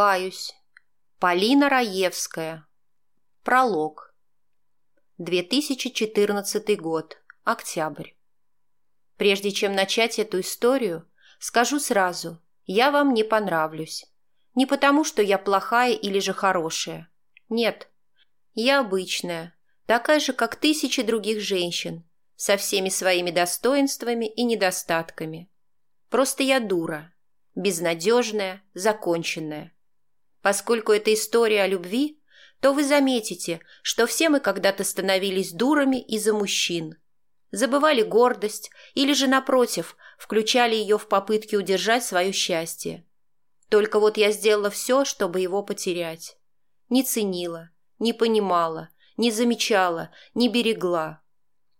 Каюсь. Полина Раевская. Пролог. 2014 год. Октябрь. Прежде чем начать эту историю, скажу сразу, я вам не понравлюсь. Не потому, что я плохая или же хорошая. Нет. Я обычная, такая же, как тысячи других женщин, со всеми своими достоинствами и недостатками. Просто я дура, безнадежная, законченная. Поскольку это история о любви, то вы заметите, что все мы когда-то становились дурами из-за мужчин. Забывали гордость или же, напротив, включали ее в попытки удержать свое счастье. Только вот я сделала все, чтобы его потерять. Не ценила, не понимала, не замечала, не берегла.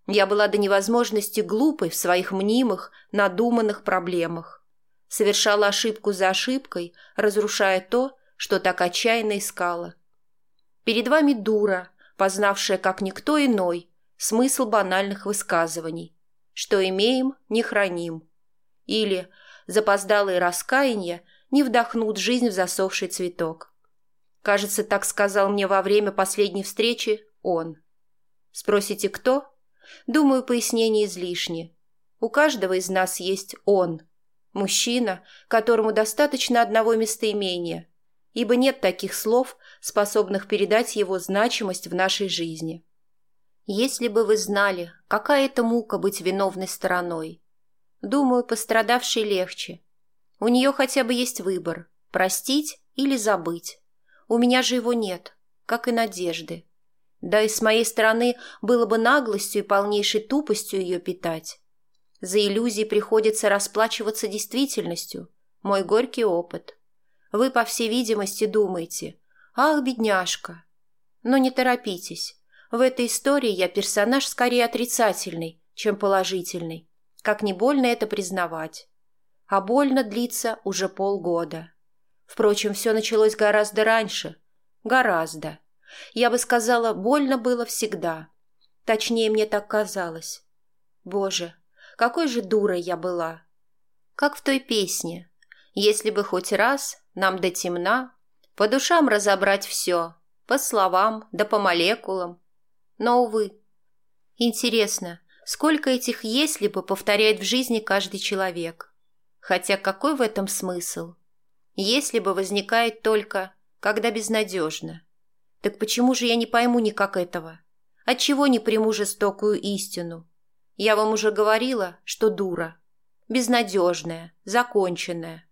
Я была до невозможности глупой в своих мнимых, надуманных проблемах. Совершала ошибку за ошибкой, разрушая то, что так отчаянно искала. Перед вами дура, познавшая, как никто иной, смысл банальных высказываний. Что имеем, не храним. Или запоздалые раскаяния не вдохнут жизнь в засохший цветок. Кажется, так сказал мне во время последней встречи он. Спросите, кто? Думаю, пояснение излишне. У каждого из нас есть он. Мужчина, которому достаточно одного местоимения, ибо нет таких слов, способных передать его значимость в нашей жизни. Если бы вы знали, какая это мука быть виновной стороной. Думаю, пострадавшей легче. У нее хотя бы есть выбор – простить или забыть. У меня же его нет, как и надежды. Да и с моей стороны было бы наглостью и полнейшей тупостью ее питать. За иллюзии приходится расплачиваться действительностью. Мой горький опыт. Вы, по всей видимости, думаете, ах, бедняжка. Но не торопитесь. В этой истории я персонаж скорее отрицательный, чем положительный. Как не больно это признавать. А больно длится уже полгода. Впрочем, все началось гораздо раньше. Гораздо. Я бы сказала, больно было всегда. Точнее, мне так казалось. Боже, какой же дурой я была. Как в той песне. Если бы хоть раз нам до темна, по душам разобрать все, по словам да по молекулам. Но, увы. Интересно, сколько этих «если бы» повторяет в жизни каждый человек? Хотя какой в этом смысл? «Если бы» возникает только, когда безнадежно. Так почему же я не пойму никак этого? Отчего не приму жестокую истину? Я вам уже говорила, что дура. Безнадежная, законченная.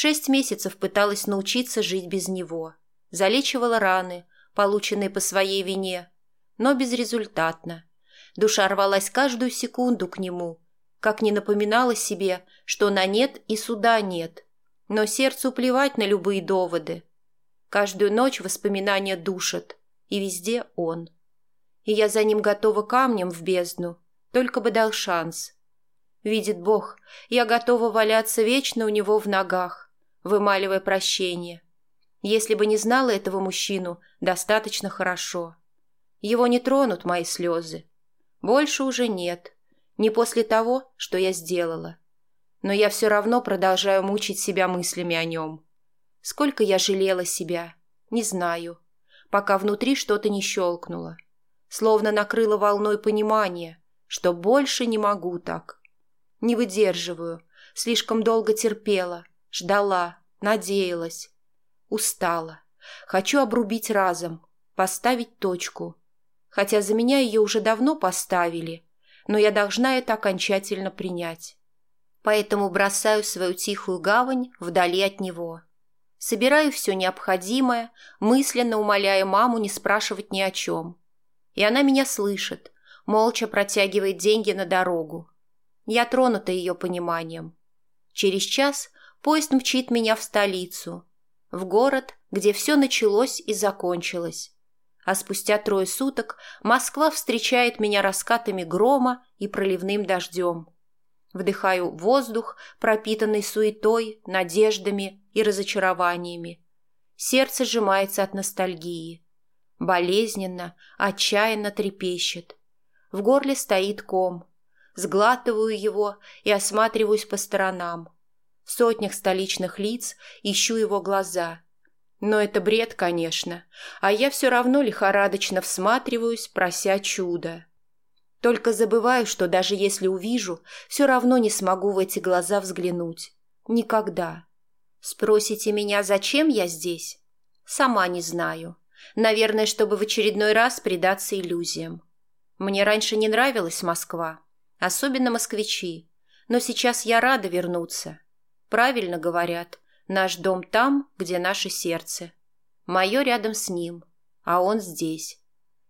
Шесть месяцев пыталась научиться жить без него. Залечивала раны, полученные по своей вине, но безрезультатно. Душа рвалась каждую секунду к нему, как не напоминала себе, что на нет и суда нет. Но сердцу плевать на любые доводы. Каждую ночь воспоминания душат, и везде он. И я за ним готова камнем в бездну, только бы дал шанс. Видит Бог, я готова валяться вечно у него в ногах, вымаливая прощение. Если бы не знала этого мужчину достаточно хорошо. Его не тронут мои слезы. Больше уже нет. Не после того, что я сделала. Но я все равно продолжаю мучить себя мыслями о нем. Сколько я жалела себя, не знаю, пока внутри что-то не щелкнуло. Словно накрыло волной понимания, что больше не могу так. Не выдерживаю, слишком долго терпела, ждала, надеялась. Устала. Хочу обрубить разом, поставить точку. Хотя за меня ее уже давно поставили, но я должна это окончательно принять. Поэтому бросаю свою тихую гавань вдали от него. Собираю все необходимое, мысленно умоляя маму не спрашивать ни о чем. И она меня слышит, молча протягивает деньги на дорогу. Я тронута ее пониманием. Через час Поезд мчит меня в столицу, в город, где все началось и закончилось. А спустя трое суток Москва встречает меня раскатами грома и проливным дождем. Вдыхаю воздух, пропитанный суетой, надеждами и разочарованиями. Сердце сжимается от ностальгии. Болезненно, отчаянно трепещет. В горле стоит ком. Сглатываю его и осматриваюсь по сторонам. В сотнях столичных лиц ищу его глаза. Но это бред, конечно, а я все равно лихорадочно всматриваюсь, прося чуда. Только забываю, что даже если увижу, все равно не смогу в эти глаза взглянуть. Никогда. Спросите меня, зачем я здесь? Сама не знаю. Наверное, чтобы в очередной раз предаться иллюзиям. Мне раньше не нравилась Москва, особенно москвичи, но сейчас я рада вернуться. Правильно говорят, наш дом там, где наше сердце. Мое рядом с ним, а он здесь.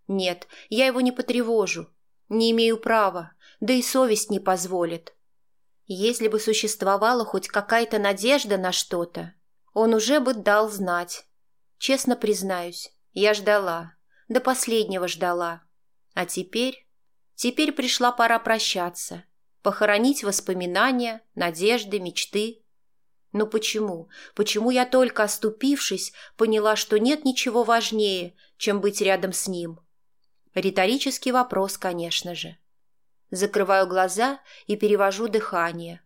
Нет, я его не потревожу, не имею права, да и совесть не позволит. Если бы существовала хоть какая-то надежда на что-то, он уже бы дал знать. Честно признаюсь, я ждала, до последнего ждала. А теперь... Теперь пришла пора прощаться, похоронить воспоминания, надежды, мечты. Но почему? Почему я только оступившись, поняла, что нет ничего важнее, чем быть рядом с ним? Риторический вопрос, конечно же. Закрываю глаза и перевожу дыхание.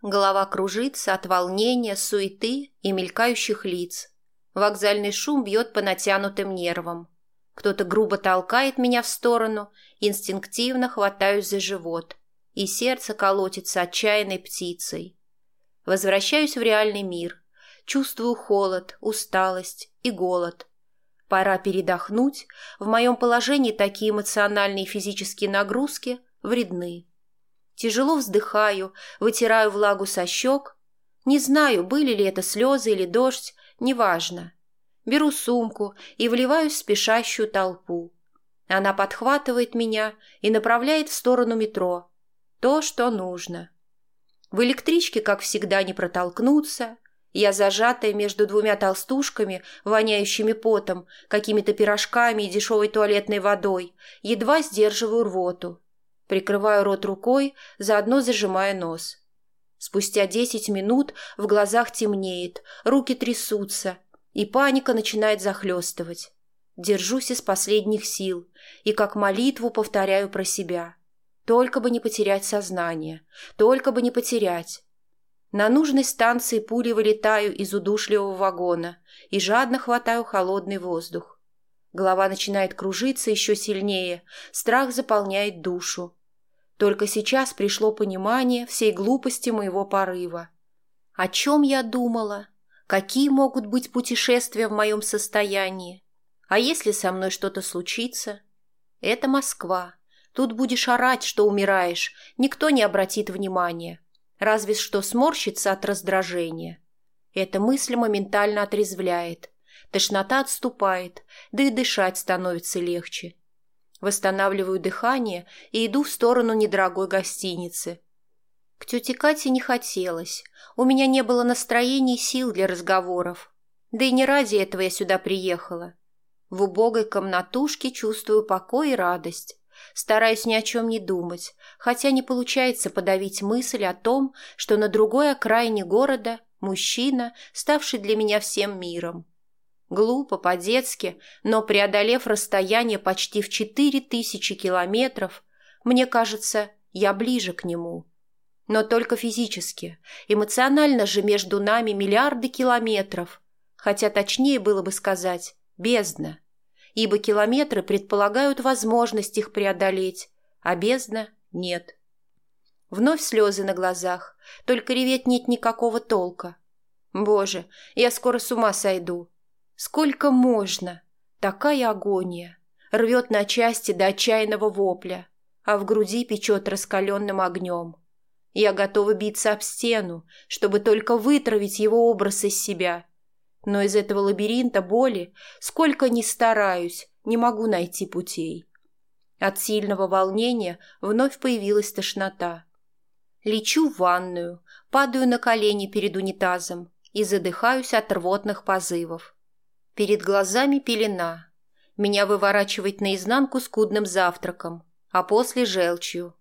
Голова кружится от волнения, суеты и мелькающих лиц. Вокзальный шум бьет по натянутым нервам. Кто-то грубо толкает меня в сторону, инстинктивно хватаюсь за живот, и сердце колотится отчаянной птицей. Возвращаюсь в реальный мир. Чувствую холод, усталость и голод. Пора передохнуть. В моем положении такие эмоциональные и физические нагрузки вредны. Тяжело вздыхаю, вытираю влагу со щек. Не знаю, были ли это слезы или дождь, неважно. Беру сумку и вливаюсь в спешащую толпу. Она подхватывает меня и направляет в сторону метро. То, что нужно. В электричке, как всегда, не протолкнуться – я зажатая между двумя толстушками, воняющими потом, какими-то пирожками и дешевой туалетной водой, едва сдерживаю рвоту. Прикрываю рот рукой, заодно зажимая нос. Спустя десять минут в глазах темнеет, руки трясутся, и паника начинает захлестывать. Держусь из последних сил и как молитву повторяю про себя. Только бы не потерять сознание, только бы не потерять. На нужной станции пули вылетаю из удушливого вагона и жадно хватаю холодный воздух. Голова начинает кружиться еще сильнее, страх заполняет душу. Только сейчас пришло понимание всей глупости моего порыва. О чем я думала? Какие могут быть путешествия в моем состоянии? А если со мной что-то случится? Это Москва. Тут будешь орать, что умираешь, никто не обратит внимания разве что сморщится от раздражения. Эта мысль моментально отрезвляет. Тошнота отступает, да и дышать становится легче. Восстанавливаю дыхание и иду в сторону недорогой гостиницы. К тете Кате не хотелось. У меня не было настроения и сил для разговоров. Да и не ради этого я сюда приехала. В убогой комнатушке чувствую покой и радость. Стараюсь ни о чем не думать, хотя не получается подавить мысль о том, что на другой окраине города мужчина, ставший для меня всем миром. Глупо, по-детски, но преодолев расстояние почти в четыре тысячи километров, мне кажется, я ближе к нему. Но только физически, эмоционально же между нами миллиарды километров, хотя точнее было бы сказать «бездна» ибо километры предполагают возможность их преодолеть, а бездна – нет. Вновь слезы на глазах, только реветь нет никакого толка. Боже, я скоро с ума сойду. Сколько можно? Такая агония. Рвет на части до отчаянного вопля, а в груди печет раскаленным огнем. Я готова биться об стену, чтобы только вытравить его образ из себя – но из этого лабиринта боли, сколько ни стараюсь, не могу найти путей. От сильного волнения вновь появилась тошнота. Лечу в ванную, падаю на колени перед унитазом и задыхаюсь от рвотных позывов. Перед глазами пелена. Меня выворачивает наизнанку скудным завтраком, а после желчью.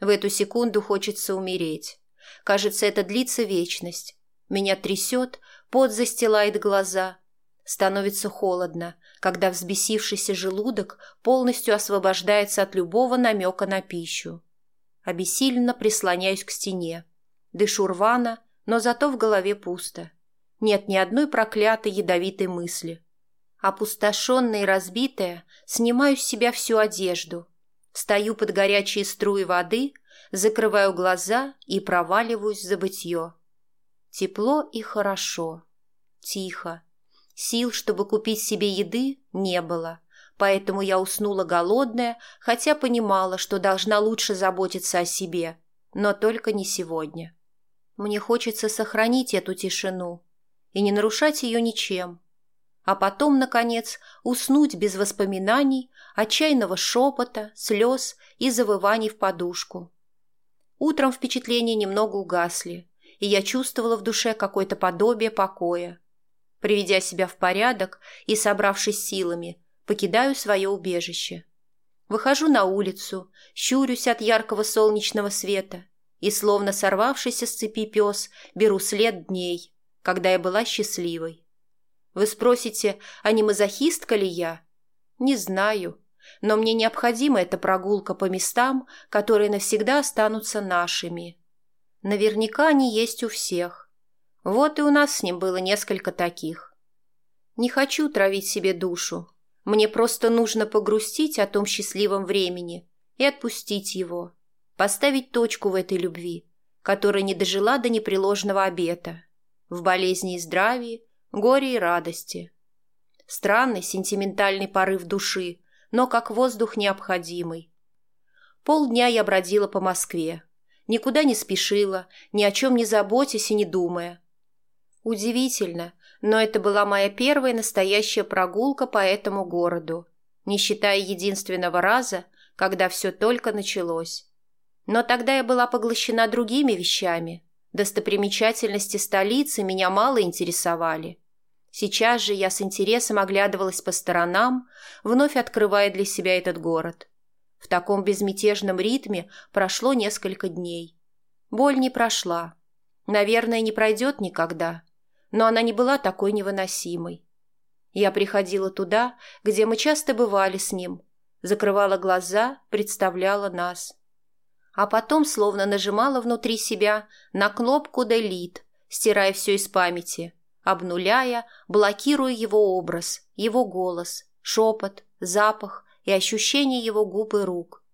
В эту секунду хочется умереть. Кажется, это длится вечность. Меня трясет, пот застилает глаза. Становится холодно, когда взбесившийся желудок полностью освобождается от любого намека на пищу. Обессиленно прислоняюсь к стене. Дышу рвано, но зато в голове пусто. Нет ни одной проклятой ядовитой мысли. Опустошенная и разбитая, снимаю с себя всю одежду. Стою под горячие струи воды, закрываю глаза и проваливаюсь в забытье. Тепло и хорошо. Тихо. Сил, чтобы купить себе еды, не было, поэтому я уснула голодная, хотя понимала, что должна лучше заботиться о себе, но только не сегодня. Мне хочется сохранить эту тишину и не нарушать ее ничем, а потом, наконец, уснуть без воспоминаний, отчаянного шепота, слез и завываний в подушку. Утром впечатления немного угасли, и я чувствовала в душе какое-то подобие покоя. Приведя себя в порядок и собравшись силами, покидаю свое убежище. Выхожу на улицу, щурюсь от яркого солнечного света и, словно сорвавшийся с цепи пес, беру след дней, когда я была счастливой. Вы спросите, а не мазохистка ли я? Не знаю, но мне необходима эта прогулка по местам, которые навсегда останутся нашими. Наверняка они есть у всех. Вот и у нас с ним было несколько таких. Не хочу травить себе душу. Мне просто нужно погрустить о том счастливом времени и отпустить его. Поставить точку в этой любви, которая не дожила до непреложного обета. В болезни и здравии, горе и радости. Странный сентиментальный порыв души, но как воздух необходимый. Полдня я бродила по Москве. Никуда не спешила, ни о чем не заботясь и не думая – Удивительно, но это была моя первая настоящая прогулка по этому городу, не считая единственного раза, когда все только началось. Но тогда я была поглощена другими вещами. Достопримечательности столицы меня мало интересовали. Сейчас же я с интересом оглядывалась по сторонам, вновь открывая для себя этот город. В таком безмятежном ритме прошло несколько дней. Боль не прошла. Наверное, не пройдет никогда но она не была такой невыносимой. Я приходила туда, где мы часто бывали с ним, закрывала глаза, представляла нас. А потом словно нажимала внутри себя на кнопку «Делит», стирая все из памяти, обнуляя, блокируя его образ, его голос, шепот, запах и ощущение его губ и рук.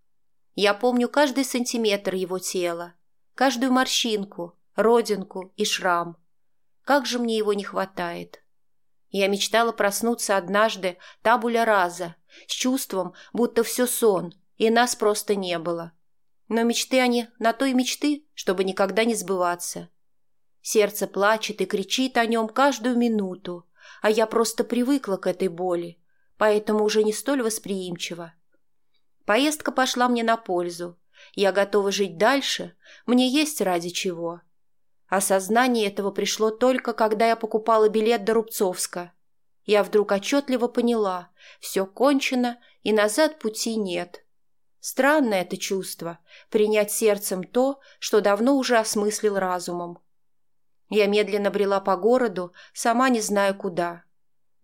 Я помню каждый сантиметр его тела, каждую морщинку, родинку и шрам – как же мне его не хватает. Я мечтала проснуться однажды табуля раза, с чувством, будто все сон, и нас просто не было. Но мечты они на то и мечты, чтобы никогда не сбываться. Сердце плачет и кричит о нем каждую минуту, а я просто привыкла к этой боли, поэтому уже не столь восприимчива. Поездка пошла мне на пользу. Я готова жить дальше, мне есть ради чего. Осознание этого пришло только, когда я покупала билет до Рубцовска. Я вдруг отчетливо поняла, все кончено и назад пути нет. Странное это чувство – принять сердцем то, что давно уже осмыслил разумом. Я медленно брела по городу, сама не знаю куда.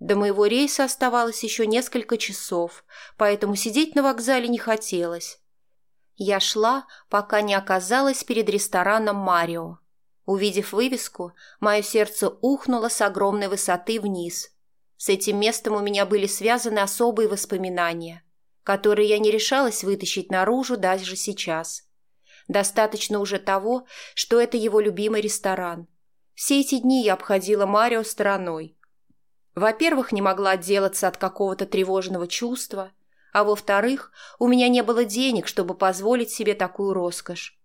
До моего рейса оставалось еще несколько часов, поэтому сидеть на вокзале не хотелось. Я шла, пока не оказалась перед рестораном «Марио». Увидев вывеску, мое сердце ухнуло с огромной высоты вниз. С этим местом у меня были связаны особые воспоминания, которые я не решалась вытащить наружу даже сейчас. Достаточно уже того, что это его любимый ресторан. Все эти дни я обходила Марио стороной. Во-первых, не могла отделаться от какого-то тревожного чувства, а во-вторых, у меня не было денег, чтобы позволить себе такую роскошь.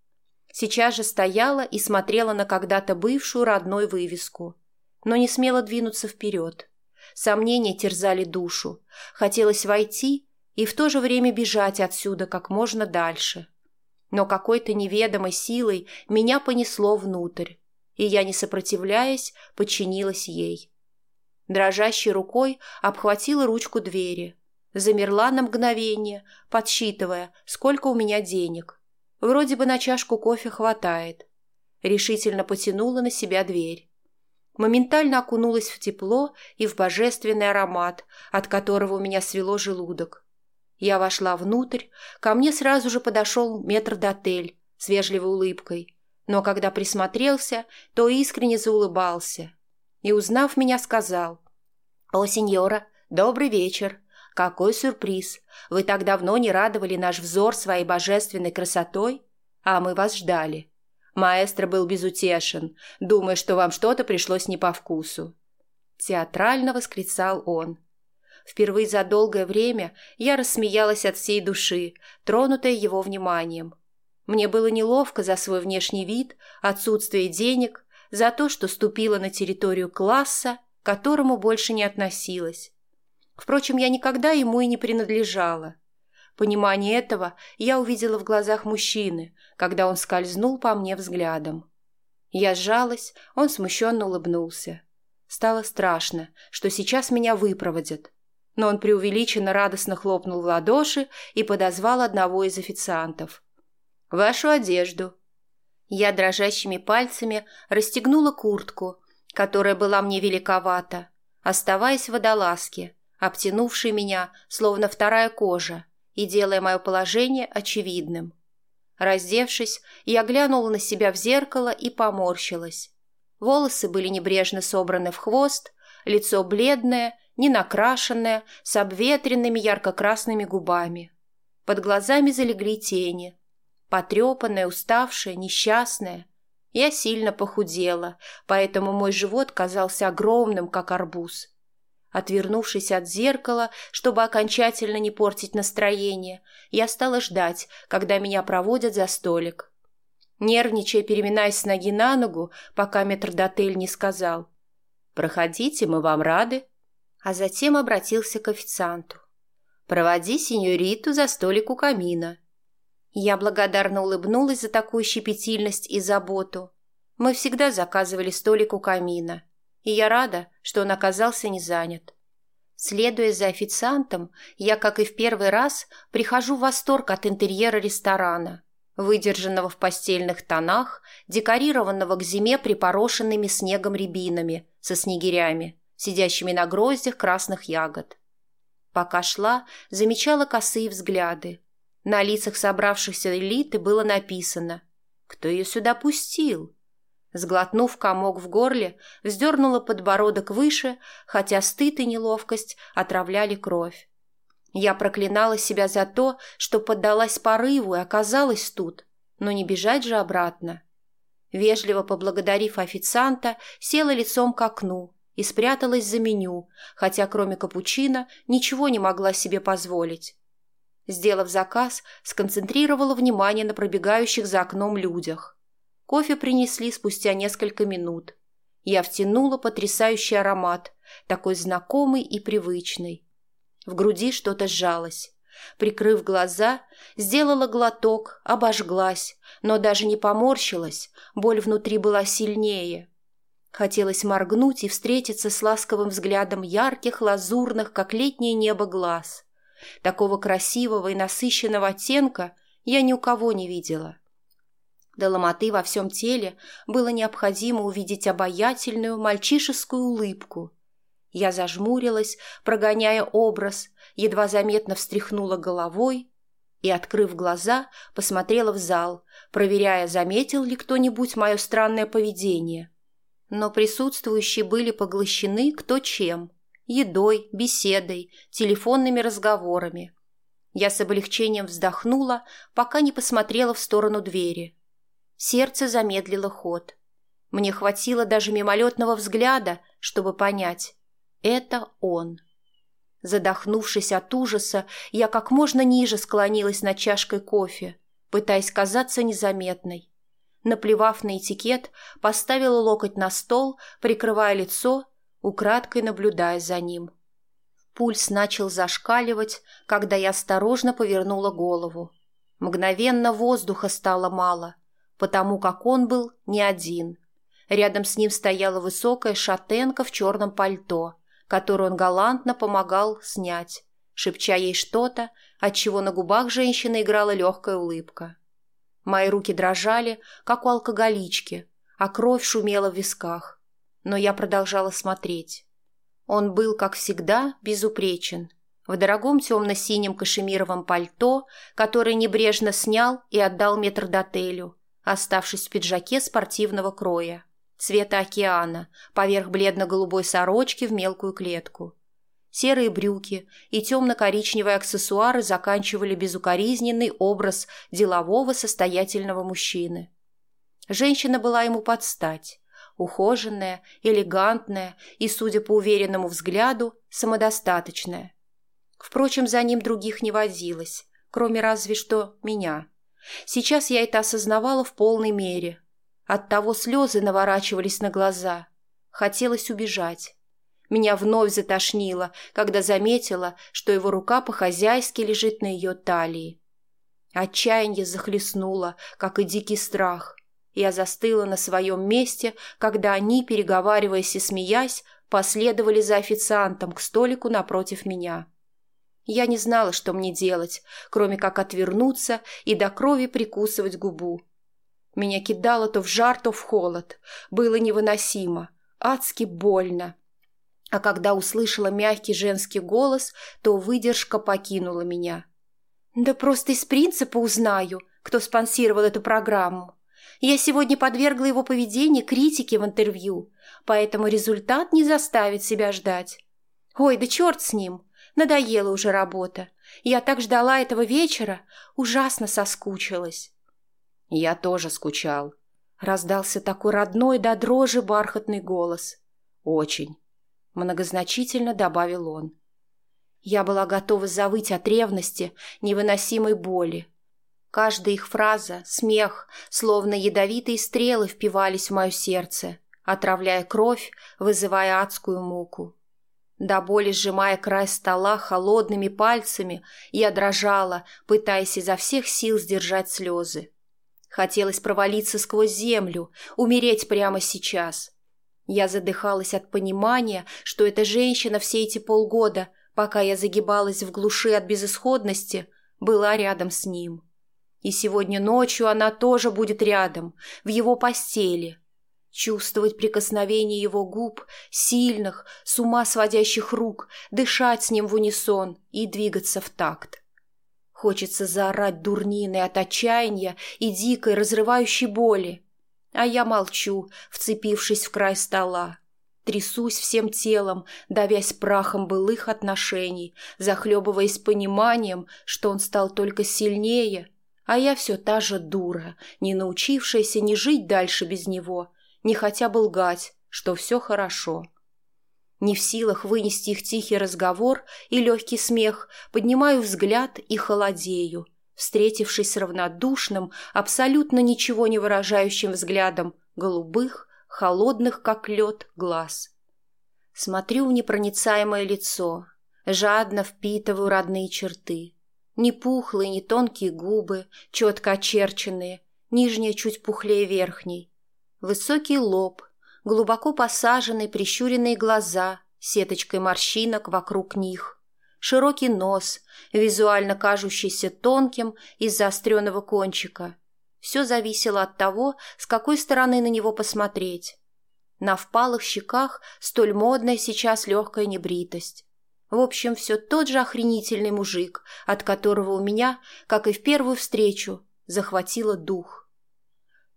Сейчас же стояла и смотрела на когда-то бывшую родной вывеску, но не смела двинуться вперед. Сомнения терзали душу. Хотелось войти и в то же время бежать отсюда как можно дальше. Но какой-то неведомой силой меня понесло внутрь, и я, не сопротивляясь, подчинилась ей. Дрожащей рукой обхватила ручку двери, замерла на мгновение, подсчитывая, сколько у меня денег – Вроде бы на чашку кофе хватает. Решительно потянула на себя дверь. Моментально окунулась в тепло и в божественный аромат, от которого у меня свело желудок. Я вошла внутрь, ко мне сразу же подошел метрдотель с вежливой улыбкой, но когда присмотрелся, то искренне заулыбался и, узнав меня, сказал «О, сеньора, добрый вечер! Какой сюрприз! Вы так давно не радовали наш взор своей божественной красотой, а мы вас ждали. Маэстро был безутешен, думая, что вам что-то пришлось не по вкусу. Театрально восклицал он. Впервые за долгое время я рассмеялась от всей души, тронутая его вниманием. Мне было неловко за свой внешний вид, отсутствие денег, за то, что ступила на территорию класса, к которому больше не относилась. Впрочем, я никогда ему и не принадлежала. Понимание этого я увидела в глазах мужчины, когда он скользнул по мне взглядом. Я сжалась, он смущенно улыбнулся. Стало страшно, что сейчас меня выпроводят. Но он преувеличенно радостно хлопнул в ладоши и подозвал одного из официантов. «Вашу одежду». Я дрожащими пальцами расстегнула куртку, которая была мне великовата, оставаясь в водолазке, обтянувшей меня, словно вторая кожа, и делая мое положение очевидным. Раздевшись, я глянула на себя в зеркало и поморщилась. Волосы были небрежно собраны в хвост, лицо бледное, ненакрашенное, с обветренными ярко-красными губами. Под глазами залегли тени. Потрепанная, уставшая, несчастная. Я сильно похудела, поэтому мой живот казался огромным, как арбуз. Отвернувшись от зеркала, чтобы окончательно не портить настроение, я стала ждать, когда меня проводят за столик. Нервничая, переминаясь с ноги на ногу, пока метрдотель не сказал «Проходите, мы вам рады», а затем обратился к официанту. «Проводи сеньориту за столик у камина». Я благодарно улыбнулась за такую щепетильность и заботу. Мы всегда заказывали столик у камина и я рада, что он оказался не занят. Следуя за официантом, я, как и в первый раз, прихожу в восторг от интерьера ресторана, выдержанного в постельных тонах, декорированного к зиме припорошенными снегом рябинами со снегирями, сидящими на гроздях красных ягод. Пока шла, замечала косые взгляды. На лицах собравшихся элиты было написано «Кто ее сюда пустил?» Сглотнув комок в горле, вздернула подбородок выше, хотя стыд и неловкость отравляли кровь. Я проклинала себя за то, что поддалась порыву и оказалась тут, но не бежать же обратно. Вежливо поблагодарив официанта, села лицом к окну и спряталась за меню, хотя кроме капучино ничего не могла себе позволить. Сделав заказ, сконцентрировала внимание на пробегающих за окном людях. Кофе принесли спустя несколько минут. Я втянула потрясающий аромат, такой знакомый и привычный. В груди что-то сжалось. Прикрыв глаза, сделала глоток, обожглась, но даже не поморщилась, боль внутри была сильнее. Хотелось моргнуть и встретиться с ласковым взглядом ярких, лазурных, как летнее небо, глаз. Такого красивого и насыщенного оттенка я ни у кого не видела. До ломоты во всем теле было необходимо увидеть обаятельную мальчишескую улыбку. Я зажмурилась, прогоняя образ, едва заметно встряхнула головой и, открыв глаза, посмотрела в зал, проверяя, заметил ли кто-нибудь мое странное поведение. Но присутствующие были поглощены кто чем – едой, беседой, телефонными разговорами. Я с облегчением вздохнула, пока не посмотрела в сторону двери – Сердце замедлило ход. Мне хватило даже мимолетного взгляда, чтобы понять – это он. Задохнувшись от ужаса, я как можно ниже склонилась над чашкой кофе, пытаясь казаться незаметной. Наплевав на этикет, поставила локоть на стол, прикрывая лицо, украдкой наблюдая за ним. Пульс начал зашкаливать, когда я осторожно повернула голову. Мгновенно воздуха стало мало – потому как он был не один. Рядом с ним стояла высокая шатенка в черном пальто, которую он галантно помогал снять, шепча ей что-то, отчего на губах женщины играла легкая улыбка. Мои руки дрожали, как у алкоголички, а кровь шумела в висках. Но я продолжала смотреть. Он был, как всегда, безупречен. В дорогом темно-синем кашемировом пальто, которое небрежно снял и отдал метрдотелю – оставшись в пиджаке спортивного кроя, цвета океана, поверх бледно-голубой сорочки в мелкую клетку. Серые брюки и темно-коричневые аксессуары заканчивали безукоризненный образ делового состоятельного мужчины. Женщина была ему под стать, ухоженная, элегантная и, судя по уверенному взгляду, самодостаточная. Впрочем, за ним других не водилось, кроме разве что меня. Сейчас я это осознавала в полной мере. Оттого слезы наворачивались на глаза. Хотелось убежать. Меня вновь затошнило, когда заметила, что его рука по-хозяйски лежит на ее талии. Отчаяние захлестнуло, как и дикий страх. Я застыла на своем месте, когда они, переговариваясь и смеясь, последовали за официантом к столику напротив меня. Я не знала, что мне делать, кроме как отвернуться и до крови прикусывать губу. Меня кидало то в жар, то в холод. Было невыносимо, адски больно. А когда услышала мягкий женский голос, то выдержка покинула меня. Да просто из принципа узнаю, кто спонсировал эту программу. Я сегодня подвергла его поведению критике в интервью, поэтому результат не заставит себя ждать. Ой, да черт с ним! Надоела уже работа. Я так ждала этого вечера, ужасно соскучилась. Я тоже скучал. Раздался такой родной до дрожи бархатный голос. Очень. Многозначительно добавил он. Я была готова завыть от ревности, невыносимой боли. Каждая их фраза, смех, словно ядовитые стрелы впивались в мое сердце, отравляя кровь, вызывая адскую муку. До боли сжимая край стола холодными пальцами, я дрожала, пытаясь изо всех сил сдержать слезы. Хотелось провалиться сквозь землю, умереть прямо сейчас. Я задыхалась от понимания, что эта женщина все эти полгода, пока я загибалась в глуши от безысходности, была рядом с ним. И сегодня ночью она тоже будет рядом, в его постели, Чувствовать прикосновение его губ, сильных, с ума сводящих рук, дышать с ним в унисон и двигаться в такт. Хочется заорать дурниной от отчаяния и дикой, разрывающей боли. А я молчу, вцепившись в край стола. Трясусь всем телом, давясь прахом былых отношений, захлебываясь пониманием, что он стал только сильнее, а я все та же дура, не научившаяся не жить дальше без него — не хотя бы лгать, что все хорошо. Не в силах вынести их тихий разговор и легкий смех, поднимаю взгляд и холодею, встретившись с равнодушным, абсолютно ничего не выражающим взглядом голубых, холодных, как лед, глаз. Смотрю в непроницаемое лицо, жадно впитываю родные черты. Не пухлые, не тонкие губы, четко очерченные, нижняя чуть пухлее верхней, Высокий лоб, глубоко посаженные прищуренные глаза, сеточкой морщинок вокруг них, широкий нос, визуально кажущийся тонким из заостренного кончика. Все зависело от того, с какой стороны на него посмотреть. На впалых щеках столь модная сейчас легкая небритость. В общем, все тот же охренительный мужик, от которого у меня, как и в первую встречу, захватило дух.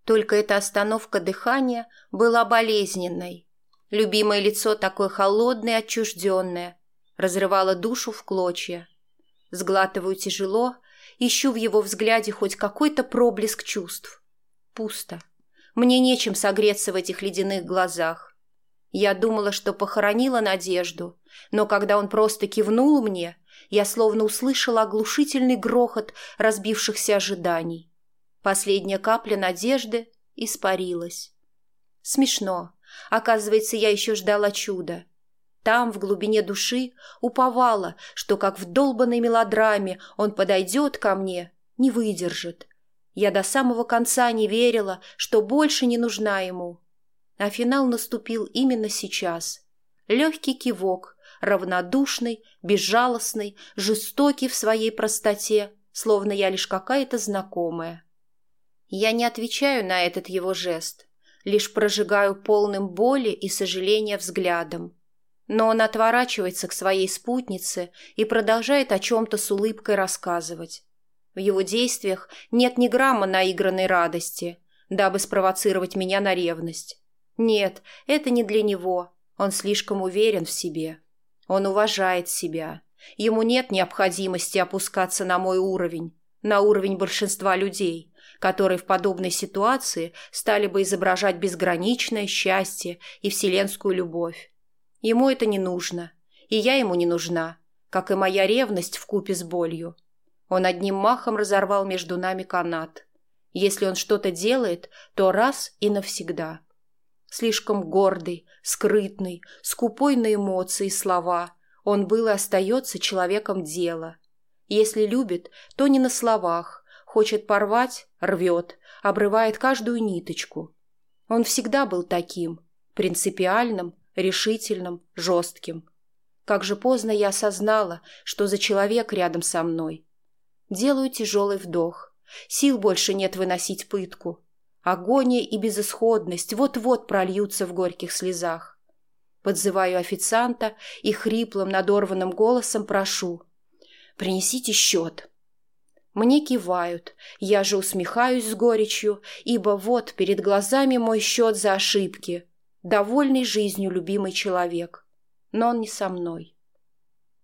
Только эта остановка дыхания была болезненной. Любимое лицо такое холодное отчужденное, разрывало душу в клочья. Сглатываю тяжело, ищу в его взгляде хоть какой-то проблеск чувств. Пусто. Мне нечем согреться в этих ледяных глазах. Я думала, что похоронила надежду, но когда он просто кивнул мне, я словно услышала оглушительный грохот разбившихся ожиданий. Последняя капля надежды испарилась. Смешно. Оказывается, я еще ждала чуда. Там, в глубине души, уповала, что, как в долбанной мелодраме, он подойдет ко мне, не выдержит. Я до самого конца не верила, что больше не нужна ему. А финал наступил именно сейчас. Легкий кивок, равнодушный, безжалостный, жестокий в своей простоте, словно я лишь какая-то знакомая. Я не отвечаю на этот его жест, лишь прожигаю полным боли и сожаления взглядом. Но он отворачивается к своей спутнице и продолжает о чем-то с улыбкой рассказывать. В его действиях нет ни грамма наигранной радости, дабы спровоцировать меня на ревность. Нет, это не для него. Он слишком уверен в себе. Он уважает себя. Ему нет необходимости опускаться на мой уровень, на уровень большинства людей, которые в подобной ситуации стали бы изображать безграничное счастье и вселенскую любовь. Ему это не нужно, и я ему не нужна, как и моя ревность в купе с болью. Он одним махом разорвал между нами канат. Если он что-то делает, то раз и навсегда. Слишком гордый, скрытный, скупой на эмоции и слова, он был и остается человеком дела. Если любит, то не на словах, хочет порвать – рвет, обрывает каждую ниточку. Он всегда был таким, принципиальным, решительным, жестким. Как же поздно я осознала, что за человек рядом со мной. Делаю тяжелый вдох. Сил больше нет выносить пытку. Агония и безысходность вот-вот прольются в горьких слезах. Подзываю официанта и хриплым надорванным голосом прошу. «Принесите счет». Мне кивают, я же усмехаюсь с горечью, ибо вот перед глазами мой счет за ошибки. Довольный жизнью любимый человек. Но он не со мной.